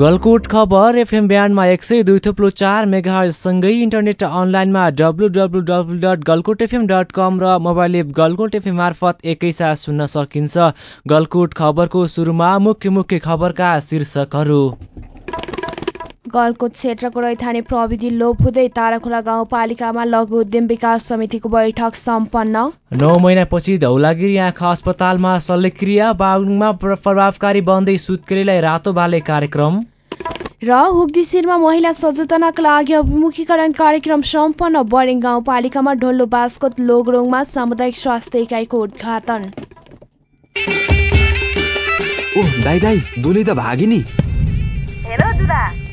गलकोट खबर एफएम ब्यान्डमा एक सय दुई थुप्लो चार मेगासँगै इन्टरनेट अनलाइनमा W W W dot Galkot FM dot com र मोबाइल एप गलकोट एफएम मार्फत एकैसाथ सुन्न सकिन्छ। गलकोट खबरको सुरुमा मुख्य मुख्य खबरका शीर्षकहरू। गलकोट क्षेत्रको रैथाने प्रविधि लोप हुँदै ताराखोला गाउँपालिकामा लघु उद्यम विकास समितिको बैठक सम्पन्न। नौ महिनापछि धौलागिरी आँखा अस्पतालमा शल्यक्रिया बागलुङमा प्रभावकारी बन्दै सुत्केरीलाई रातो बाले कार्यक्रम। र हुगदिशिरमा महिला सचेतनाका लागि अभिमुखीकरण कार्यक्रम सम्पन्न। बरेङ गाउँपालिकामा ढोलो बास्कोट लोगरोङमा सामुदायिक स्वास्थ्य इकाइको उद्घाटन। ओह दाइ दाइ दुली त भागी नि हेलो दुदा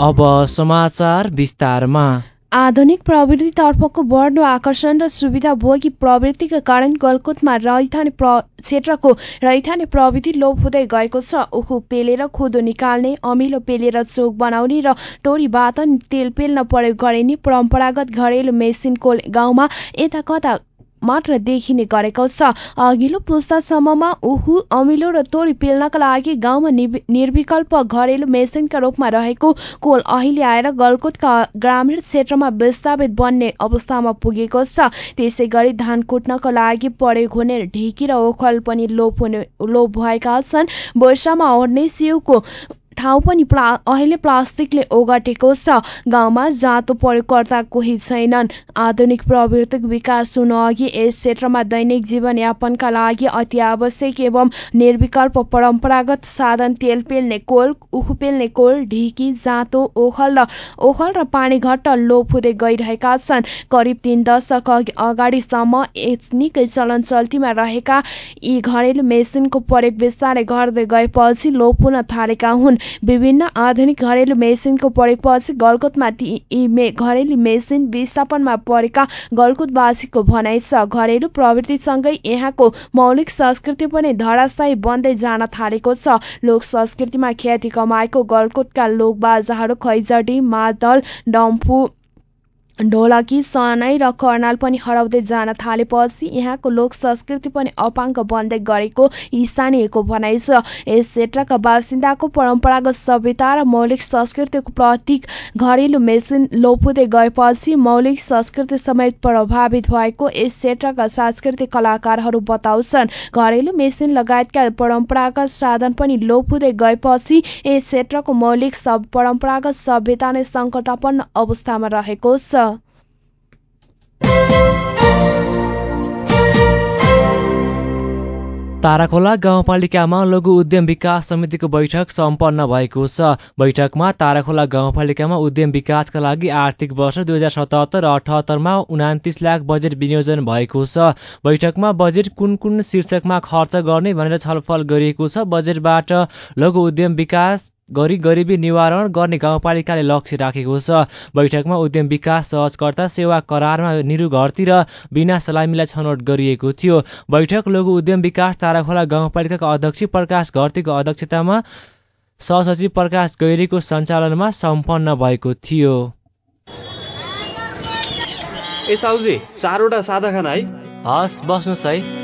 अब समाचार विस्तारमा। आधुनिक प्रविधितर्फको बढ्दो आकर्षण र सुविधा भोगी प्रवृत्तिका कारण गलकुटमा रैथाने प्र क्षेत्रको रैथाने प्रविधि लोप हुँदै गएको छ। उखु पेलेर खुदो निकाल्ने अमिलो पेलेर चोक बनाउने र टोरीबाट तेल पेल्न प्रयोग गरिने परम्परागत घरेलु मेसिनको गाउँमा यता कता मात्र देखिने गरेको छ। अघिल्लो पुस्तासम्ममा उहु अमिलो र तोरी पेल्नका लागि गाउँमा निर्विकल्प घरेलु मेसिनका रूपमा रहेको कोल अहिले आएर गलकोटका ग्रामीण क्षेत्रमा विस्थापित बन्ने अवस्थामा पुगेको छ। त्यसै गरी धान कुट्नको लागि पढे हुने ढिकी र ओखल पनि लोप हुने लोप भएका छन्। वर्षामा ओर्ने सिउको ठाउँ पनि प्ला अहिले प्लास्टिकले ओगटेको छ। गाउँमा जाँतो प्रयोगकर्ता कोही छैनन्। आधुनिक प्रवृत्तिक विकास हुनु अघि यस क्षेत्रमा दैनिक जीवनयापनका लागि अति आवश्यक एवं निर्विकल्प परम्परागत साधन तेल पेल्ने कोल उखु पेल्ने कोल ढिकी जाँतो ओखल र ओखल र पानी घट्ट लोप हुँदै गइरहेका छन्। करिब तीन दशक अगाडिसम्म निकै चलन चल्तीमा रहेका यी घरेलु मेसिनको प्रयोग बिस्तारै घट्दै गएपछि लोप हुन थालेका हुन्। विभिन्न आधुनिक घरेलु मेसिनको प्रयोगपछि गलकुतमा घरेलु मेसिन विस्थापनमा परेका गलकुतवासीको भनाइ छ। घरेलु प्रवृत्तिसँगै यहाँको मौलिक संस्कृति पनि धराशायी बन्दै जान थालेको छ। लोक संस्कृतिमा ख्याति कमाएको गलकुटका लोक बाजाहरू खैजडी मादल डम्फु ढोलकी सनाई र कर्णाल पनि हराउँदै जान थालेपछि यहाँको लोक संस्कृति पनि अपाङ्ग बन्दै गरेको स्थानीयको भनाइ छ। यस क्षेत्रका बासिन्दाको परम्परागत सभ्यता र मौलिक संस्कृतिको प्रतीक घरेलु मेसिन लोप हुँदै गएपछि मौलिक संस्कृति समेत प्रभावित भएको यस क्षेत्रका सांस्कृतिक कलाकारहरू बताउँछन्। घरेलु मेसिन लगायतका परम्परागत साधन पनि लोप हुँदै गएपछि यस क्षेत्रको मौलिक परम्परागत सभ्यता नै सङ्कटापन्न अवस्थामा रहेको छ। ताराखोला गाउँपालिकामा लघु उद्यम विकास समितिको बैठक सम्पन्न भएको छ। बैठकमा ताराखोला गाउँपालिकामा उद्यम विकासका लागि आर्थिक वर्ष दुई हजार सतहत्तर अठहत्तरमा उनातिस लाख बजेट विनियोजन भएको छ। बैठकमा बजेट कुन कुन शीर्षकमा खर्च गर्ने भनेर छलफल गरिएको छ। बजेटबाट लघु उद्यम विकास गरी गरिबी निवारण गर्ने गाउँपालिकाले लक्ष्य राखेको छ। बैठकमा उद्यम विकास सहजकर्ता सेवा करारमा निरु घरती र बिना सलामीलाई छनौट गरिएको थियो। बैठक लघु उद्यम विकास ताराखोला गाउँपालिकाका अध्यक्ष प्रकाश घरतीको अध्यक्षतामा सहसचिव प्रकाश गैरीको सञ्चालनमा सम्पन्न भएको थियो। ए साउजी चारवटा सादा खाना है? हस् बस्नुहोस् है।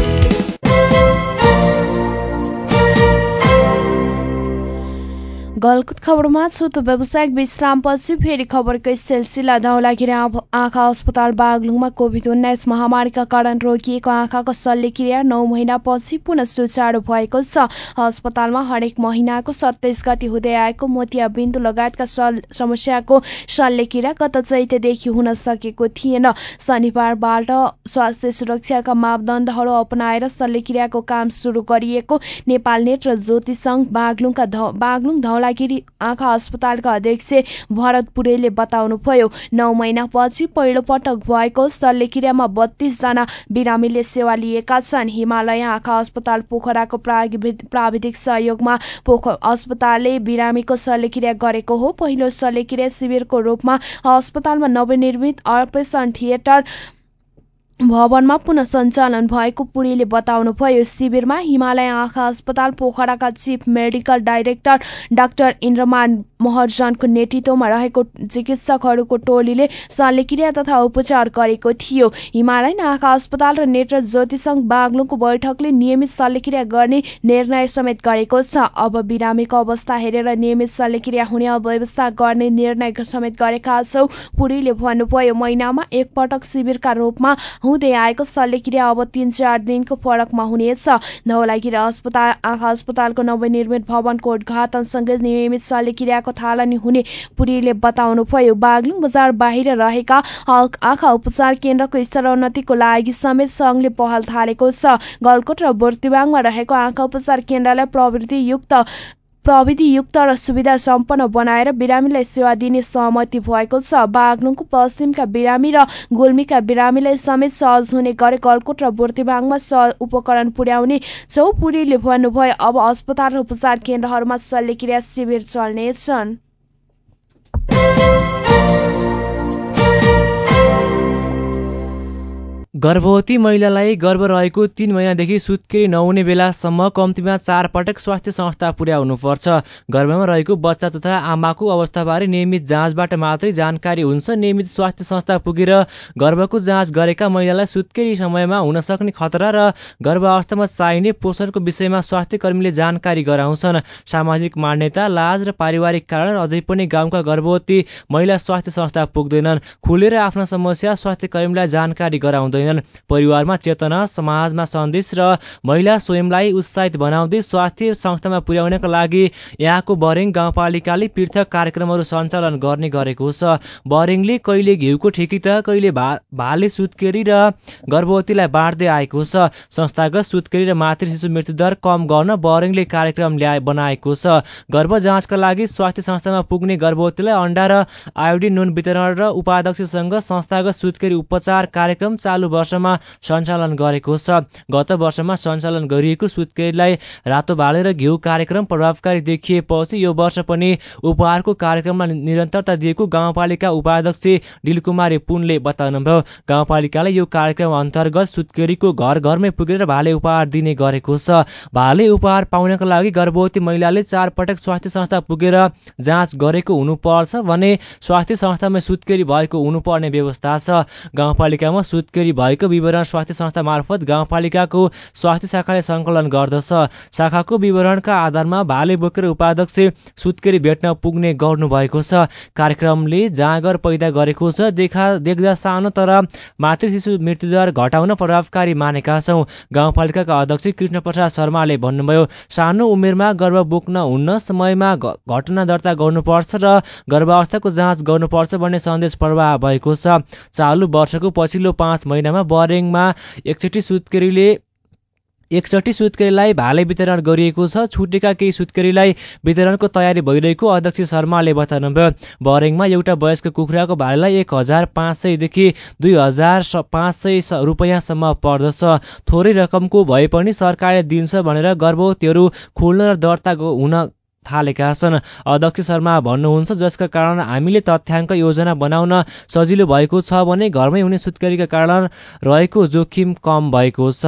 गलकुत खबरमा त व्यावसायिक विश्रामपछि फेरि खबरकै सिलसिला धौलागिरी आँखा अस्पताल बागलुङमा कोभिड उन्नाइस महामारीका कारण रोकिएको आँखाको शल्यक्रिया नौ महिनापछि पुनः सुचारू भएको छ। अस्पतालमा हरेक महिनाको सत्ताइस गति हुँदै आएको मोतिया बिन्दु लगायतका समस्याको शल्यक्रिया गत चैतेदेखि हुन सकेको थिएन। शनिबारबाट स्वास्थ्य सुरक्षाका मापदण्डहरू अपनाएर शल्यक्रियाको काम सुरु गरिएको नेपाल नेट र ज्योति संघ बागलुङका बागलुङ धौला धवलागिरी आँखा अस्पतालका अध्यक्ष भरत पुरेलले बताउनुभयो नौ महिनापछि पहिलो पटक भएको शल्यक्रियामा बत्तीसजना बिरामीले सेवा लिएका छन्। हिमालय आँखा अस्पताल पोखराको प्राविधिक सहयोगमा पोख अस्पतालले बिरामीको शल्यक्रिया गरेको हो। पहिलो शल्यक्रिया शिविरको रूपमा अस्पतालमा नवनिर्मित अपरेसन थिएटर भवनमा पुनः सञ्चालन भएको पुरीले बताउनुभयो शिविरमा हिमालय आँखा अस्पताल पोखराका chief medical director doctor Indraman महर्जनको नेतृत्वमा रहेको चिकित्सकहरूको टोलीले शल्यक्रिया तथा उपचार गरेको थियो। हिमालयन आँखा अस्पताल र नेत्र ज्योति सङ्घ बागलुङको बैठकले नियमित शल्यक्रिया गर्ने निर्णय समेत गरेको छ। अब बिरामीको अवस्था हेरेर नियमित शल्यक्रिया हुने व्यवस्था गर्ने निर्णय समेत गरेका छौ पुरीले भन्नुभयो महिनामा एकपटक शिविरका रूपमा हुँदै आएको शल्यक्रिया अब तीन चार दिनको फरकमा हुनेछ। धौलागिरी अस्पताल आँखा अस्पतालको नवनिर्मित भवनको उद्घाटनसँगै नियमित शल्यक्रियाको थालनी हुने पुरीले बताउनुभयो बागलुङ बजार बाहिर रहेका आँखा उपचार केन्द्रको स्तरोन्नतिको लागि समेत सङ्घले पहल थालेको छ। गलकोट र बुर्तिबाङमा रहेको आँखा उपचार केन्द्रलाई प्रवृत्तियुक्त प्रविधियुक्त र सुविधा सम्पन्न बनाएर बिरामीलाई सेवा दिने सहमति भएको छ। बागलुङको पश्चिमका बिरामी र गुल्मीका बिरामीलाई समेत सहज हुने गरे गलकोट र बुर्तिबाङमा सहज उपकरण पुर्याउने चौपुरीले भन्नुभयो अब अस्पताल र उपचार केन्द्रहरूमा शल्यक्रिया शिविर चल्नेछन्। गर्भवती महिलालाई गर्भ रहेको तीन महिनादेखि सुत्केरी नहुने बेलासम्म कम्तीमा चार पटक स्वास्थ्य संस्था पुर्याउनुपर्छ। गर्भमा रहेको बच्चा तथा आमाको अवस्थाबारे नियमित जाँचबाट मात्रै जानकारी हुन्छ। नियमित स्वास्थ्य संस्था पुगेर गर्भको जाँच गरेका महिलालाई सुत्केरी समयमा हुन सक्ने खतरा र गर्भावस्थामा चाहिने पोषणको विषयमा स्वास्थ्य कर्मीले जानकारी गराउँछन्। सामाजिक मान्यता लाज र पारिवारिक कारण अझै पनि गाउँका गर्भवती महिला स्वास्थ्य संस्था पुग्दैनन्। खुलेर आफ्ना समस्या स्वास्थ्य जानकारी गराउँदैन परिवारमा चेतना समाजमा सन्देश र महिला स्वयंलाई उत्साहित बनाउँदै स्वास्थ्य संस्थामा पुर्याउनका लागि यहाँको बरेङ गाउँपालिकाले पृथक कार्यक्रमहरू सञ्चालन गर्ने गरेको छ। बरेङले कहिले घिउको ठेकी त कहिले भा भाले सुत्केरी र गर्भवतीलाई बाँड्दै आएको छ। संस्थागत सुत्केरी र मातृ शिशु मृत्युदर कम गर्न बरेङले कार्यक्रम ल्याए बनाएको छ। गर्भ जाँचका लागि स्वास्थ्य संस्थामा पुग्ने गर्भवतीलाई अन्डा र आयोडिन नुन वितरण र उपाध्यक्षसँग संस्थागत सुत्केरी उपचार कार्यक्रम चालु वर्षमा सञ्चालन गरेको छ। गत वर्षमा सञ्चालन गरिएको सुत्केरीलाई रातो बालेर घिउ कार्यक्रम प्रभावकारी देखिएपछि यो वर्ष पनि उपहारको कार्यक्रममा निरन्तरता दिएको गाउँपालिका उपाध्यक्ष डिलकुमारी पुनले बताउनुभयो। गाउँपालिकाले यो कार्यक्रम अन्तर्गत सुत्केरीको घर घरमै पुगेर भाले उपहार दिने गरेको छ। भाले उपहार पाउनका लागि गर्भवती महिलाले चार पटक स्वास्थ्य संस्था पुगेर जाँच गरेको हुनुपर्छ भने स्वास्थ्य संस्थामा सुत्केरी भएको हुनुपर्ने व्यवस्था छ। गाउँपालिकामा सुत्केरी भएको विवरण स्वास्थ्य संस्था मार्फत गाउँपालिकाको स्वास्थ्य शाखाले सङ्कलन गर्दछ। शाखाको विवरणका आधारमा भाले बोकेर उपाध्यक्ष सुत्केरी भेट्न पुग्ने गर्नुभएको छ। कार्यक्रमले जाँगर पैदा गरेको छ। देखा देख्दा सानो तर मातृ शिशु मृत्युदर घटाउन प्रभावकारी मानेका छौँ। गाउँपालिकाका अध्यक्ष कृष्ण प्रसाद शर्माले भन्नुभयो सानो उमेरमा गर्भ बोक्न हुन्न समयमा घटना दर्ता गर्नुपर्छ र गर्भावस्थाको जाँच गर्नुपर्छ भन्ने सन्देश प्रवाह भएको छ। चालु वर्षको पछिल्लो पाँच महिना महिनामा बरेङमा एकचोटि सुत्केरीले एकसठी सुत्केरीलाई भाले वितरण गरिएको छ। छुटेका केही सुत्केरीलाई वितरणको तयारी भइरहेको अध्यक्ष शर्माले बताउनुभयो। बरेङमा एउटा वयस्क कुखुराको भालेलाई एक हजार पाँच सयदेखि दुई हजार पाँच सय रुपियाँसम्म पर्दछ। थोरै रकमको भए पनि सरकारले दिन्छ भनेर गर्भवतीहरू खोल्न र दर्ता हुन थालेका छन्। अध्यक्ष शर्मा भन्नुहुन्छ जसका कारण हामीले तथ्याङ्क योजना बनाउन सजिलो भएको छ भने घरमै हुने सुत्केरीका कारण रहेको जोखिम कम भएको छ।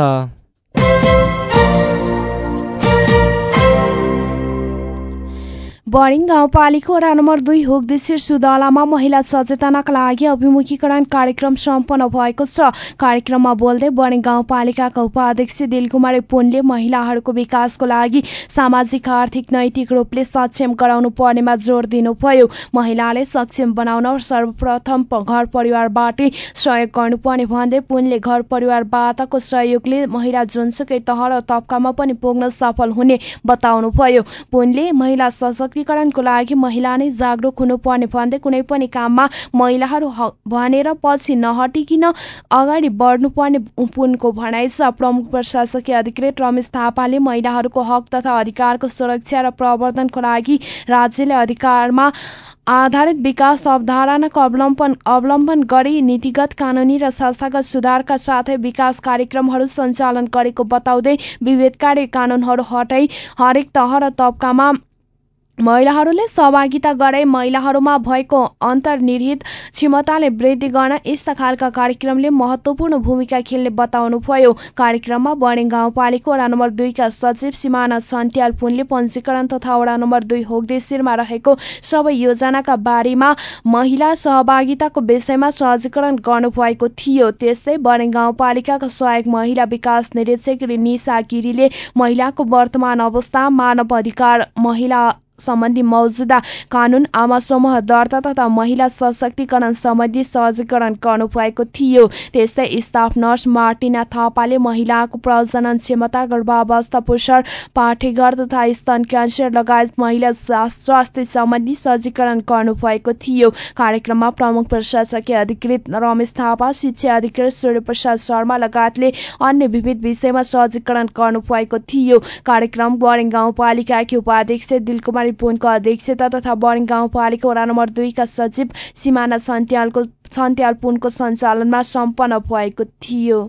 बरिङ गाउँपालिका वडा नम्बर दुई हुगदेशिर सुदलामा महिला सचेतनाका लागि अभिमुखीकरण कार्यक्रम सम्पन्न भएको छ। कार्यक्रममा बोल्दै बरिङ गाउँपालिकाका उपाध्यक्ष दिलकुमारी पुनले महिलाहरूको विकासको लागि सामाजिक आर्थिक नैतिक रूपले सक्षम गराउनु पर्नेमा जोड दिनुभयो। महिलाले सक्षम बनाउन सर्वप्रथम घर परिवारबाटै सहयोग गर्नुपर्ने भन्दै पुनले घर परिवारबाटको सहयोगले महिला जुनसुकै तह र तब्कामा पनि पुग्न सफल हुने बताउनुभयो। पुनले महिला सशक्त सशक्तिकरणको लागि महिला नै जागरुक हुनुपर्ने भन्दै कुनै पनि काममा महिलाहरू भनेर पछि नहटिकन अगाडि बढ्नुपर्ने पुनको भनाइ छ। प्रमुख प्रशासकीय अधिकृत रमेश थापाले महिलाहरूको हक तथा अधिकारको सुरक्षा र प्रवर्धनको लागि राज्यले अधिकारमा आधारित विकास अवधारणाको अवलम्बन अवलम्बन गरी नीतिगत कानुनी र संस्थागत सुधारका साथै विकास कार्यक्रमहरू सञ्चालन गरेको बताउँदै विभेदकारी कानुनहरू हटाई हरेक तह र तब्कामा महिलाहरूले सहभागिता गराई महिलाहरूमा भएको अन्तर्निहित क्षमताले वृद्धि गर्न यस्ता खालका कार्यक्रमले महत्वपूर्ण भूमिका खेल्ने बताउनुभयो। कार्यक्रममा बर्णे गाउँपालिका वडा नम्बर दुईका सचिव सिमाना छन्ट्याल पुनले पञ्जीकरण तथा वडा नम्बर दुई होगदेशिरमा रहेको सबै योजनाका बारेमा महिला सहभागिताको विषयमा सहजीकरण गर्नुभएको थियो। त्यस्तै बर्णे गाउँपालिकाका सहायक महिला विकास निरीक्षक निशा गिरीले महिलाको वर्तमान अवस्था मानव अधिकार महिला सम्बन्धी मौजुदा कानून आमा समूह दर्ता तथा महिला सशक्तिकरण सम्बन्धी सहजीकरण गर्नुभएको थियो। त्यस्तै स्टाफ नर्स मार्टिना थापाले महिलाको प्रजनन क्षमता गर्भावस्था पोषण पाठेघर तथा स्तन क्यान्सर लगायत महिला स्वास्थ्य सम्बन्धी सहजीकरण गर्नुभएको थियो। कार्यक्रममा प्रमुख प्रशासकीय अधिकृत रमेश थापा शिक्षा अधिकृत सूर्यप्रसाद शर्मा लगायतले अन्य विविध विषयमा सहजीकरण गर्नुभएको थियो। कार्यक्रम गरेङ गाउँपालिकाकी उपाध्यक्ष दिलकुमार पुनको अध्यक्षता तथा बरिङ गाउँपालिका वडा नम्बर दुईका सचिव सिमाना छन्त्यालको छन्त्याल पुनको सञ्चालनमा सम्पन्न भएको थियो।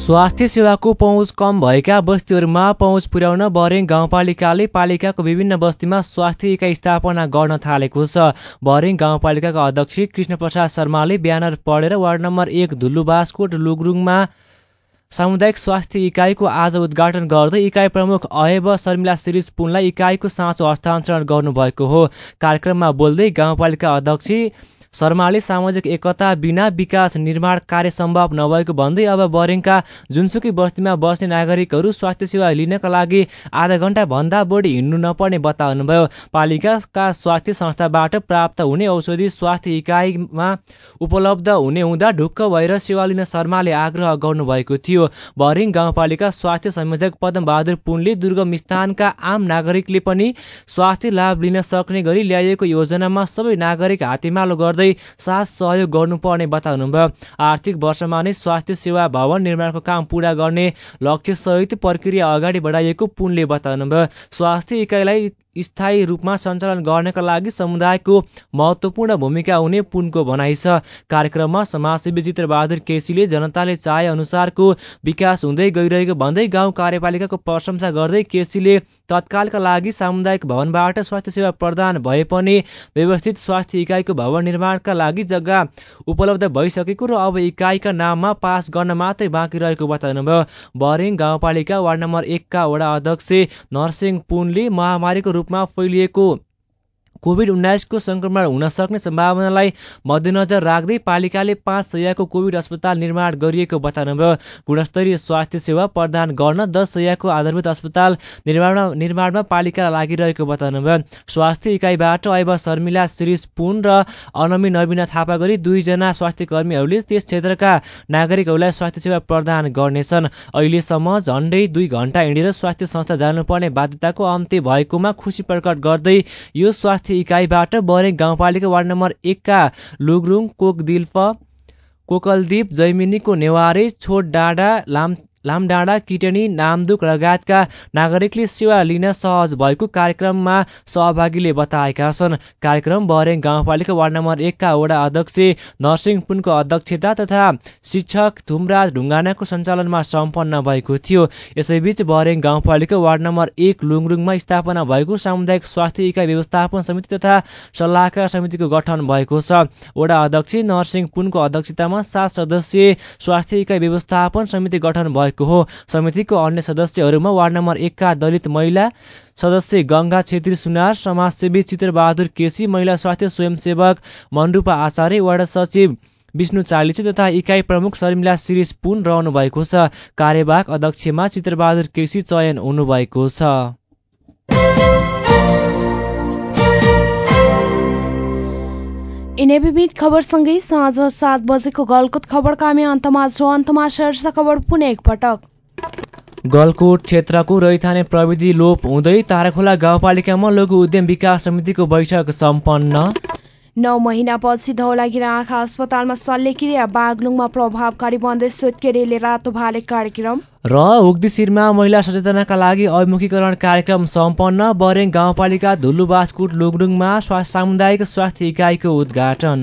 स्वास्थ्य सेवाको पहुँच कम भएका बस्तीहरूमा पहुँच पुर्याउन बरेङ गाउँपालिकाले पालिकाको विभिन्न बस्तीमा स्वास्थ्य इकाइ स्थापना गर्न थालेको छ। बरेङ गाउँपालिकाका अध्यक्ष कृष्ण प्रसाद शर्माले ब्यानर पढेर वार्ड नम्बर एक धुल्लुबासकोट लुगरुङमा सामुदायिक स्वास्थ्य इकाइको आज उद्घाटन गर्दै इकाइ प्रमुख अयब शर्मिला सिरिज पुनलाई इकाइको साँचो हस्तान्तरण गर्नुभएको हो। कार्यक्रममा बोल्दै गाउँपालिका अध्यक्ष शर्माले सामाजिक एकता बिना विकास निर्माण कार्य सम्भव नभएको भन्दै अब बरेङका जुनसुकै बस्तीमा बस्ने नागरिकहरू स्वास्थ्य सेवा लिनका लागि आधा घन्टा भन्दा बढी हिँड्नु नपर्ने बताउनुभयो। पालिकाका स्वास्थ्य संस्थाबाट प्राप्त हुने औषधि स्वास्थ्य इकाइमा उपलब्ध हुने हुँदा ढुक्क भएर सेवा लिन शर्माले आग्रह गर्नुभएको थियो। बरिङ गाउँपालिका स्वास्थ्य संयोजक पदमबहादुर पुनले दुर्गम स्थानका आम नागरिकले पनि स्वास्थ्य लाभ लिन सक्ने गरी ल्याइएको योजनामा सबै नागरिक हातेमालो गर्दै गर्दै साथ सहयोग गर्नुपर्ने बताउनुभयो। आर्थिक वर्षमा नै स्वास्थ्य सेवा भवन निर्माणको काम पूरा गर्ने लक्ष्यसहित प्रक्रिया अगाडि बढाइएको पुनले बताउनुभयो। स्वास्थ्य इकाइलाई स्थायी रूपमा सञ्चालन गर्नका लागि समुदायको महत्त्वपूर्ण भूमिका हुने पुनको भनाइ छ। कार्यक्रममा समाजसेवी चित्रबहादुर केसीले जनताले चाहे अनुसारको विकास हुँदै गइरहेको भन्दै गाउँ कार्यपालिकाको प्रशंसा गर्दै केसीले तत्कालका लागि सामुदायिक भवनबाट स्वास्थ्य सेवा प्रदान भए पनि व्यवस्थित स्वास्थ्य इकाइको भवन निर्माणका लागि जग्गा उपलब्ध भइसकेको र अब इकाइका नाममा पास गर्न मात्रै बाँकी रहेको बताउनुभयो बरेङ गाउँपालिका वार्ड नम्बर एकका वडा अध्यक्ष नरसिंह पुनले महामारीको रूपमा फैलिएको कोभिड उन्नाइसको सङ्क्रमण हुन सक्ने सम्भावनालाई मध्यनजर राख्दै पालिकाले पाँच सयको कोभिड अस्पताल निर्माण गरिएको बताउनुभयो। गुणस्तरीय स्वास्थ्य सेवा प्रदान गर्न दस सयको आधारभूत अस्पताल निर्माण निर्माणमा पालिका लागिरहेको बताउनुभयो। स्वास्थ्य इकाइबाट अब शर्मिला शिरिष पुन र अनमी नवीना थापा गरी दुईजना स्वास्थ्य कर्मीहरूले त्यस क्षेत्रका नागरिकहरूलाई स्वास्थ्य सेवा प्रदान गर्नेछन्। अहिलेसम्म झन्डै दुई घन्टा हिँडेर स्वास्थ्य संस्था जानुपर्ने बाध्यताको अन्त्य भएकोमा खुसी प्रकट गर्दै यो स्वास्थ्य स्वास्थ्य इकाइबाट बरे गाउँपालिका वार्ड नम्बर एकका लुगरुङ कोकदिल्प कोकलदीप जैमिनीको नेवारे छोट डाँडा लाम लामडाँडा किटनी नामदुक लगायतका नागरिकले सेवा लिन सहज भएको कार्यक्रममा सहभागीले बताएका छन्। कार्यक्रम बरेङ गाउँपालिका वार्ड नम्बर एकका वडा अध्यक्ष नरसिंह पुनको अध्यक्षता तथा शिक्षक थुमराज ढुङ्गानाको सञ्चालनमा सम्पन्न भएको थियो। यसैबीच बरेङ गाउँपालिका वार्ड नम्बर एक लुङरुङमा स्थापना भएको सामुदायिक स्वास्थ्य इकाइ व्यवस्थापन समिति तथा सल्लाहकार समितिको गठन भएको छ। वडा अध्यक्ष नरसिंह पुनको अध्यक्षतामा सात सदस्यीय स्वास्थ्य इकाइ व्यवस्थापन समिति गठन भएको भएको हो। समितिको अन्य सदस्यहरूमा वार्ड नम्बर एकका दलित महिला सदस्य गङ्गा छेत्री सुनार समाजसेवी चित्रबहादुर केसी महिला स्वास्थ्य स्वयंसेवक मनरूपा आचार्य वार्ड सचिव विष्णु चालिसे तथा इकाइ प्रमुख शर्मिला शिरिष पुन रहनु भएको छ। कार्यवाहक अध्यक्षमा चित्रबहादुर केसी चयन हुनुभएको छ। यिनै विविध खबरसँगै साँझ सात बजेको गलकुत खबरका हामी अन्तमा छौँ अन्तमा शीर्ष खबर पुनः एकपटक गलकोट क्षेत्रको रैथाने प्रविधि लोप हुँदै ताराखोला गाउँपालिकामा लघु उद्यम विकास समितिको बैठक सम्पन्न। नौ महिनापछि धौलागिरी आँखा अस्पतालमा शल्यक्रिया बागलुङमा प्रभावकारी बन्दै सुत्केरीले रातो भाले कार्यक्रम। र उक्दिशिरमा महिला सचेतनाका लागि अभिमुखीकरण कार्यक्रम सम्पन्न बरेङ गाउँपालिका धुल्लुबासकुट लुगडुङमा सामुदायिक स्वास्थ्य इकाइको उद्घाटन।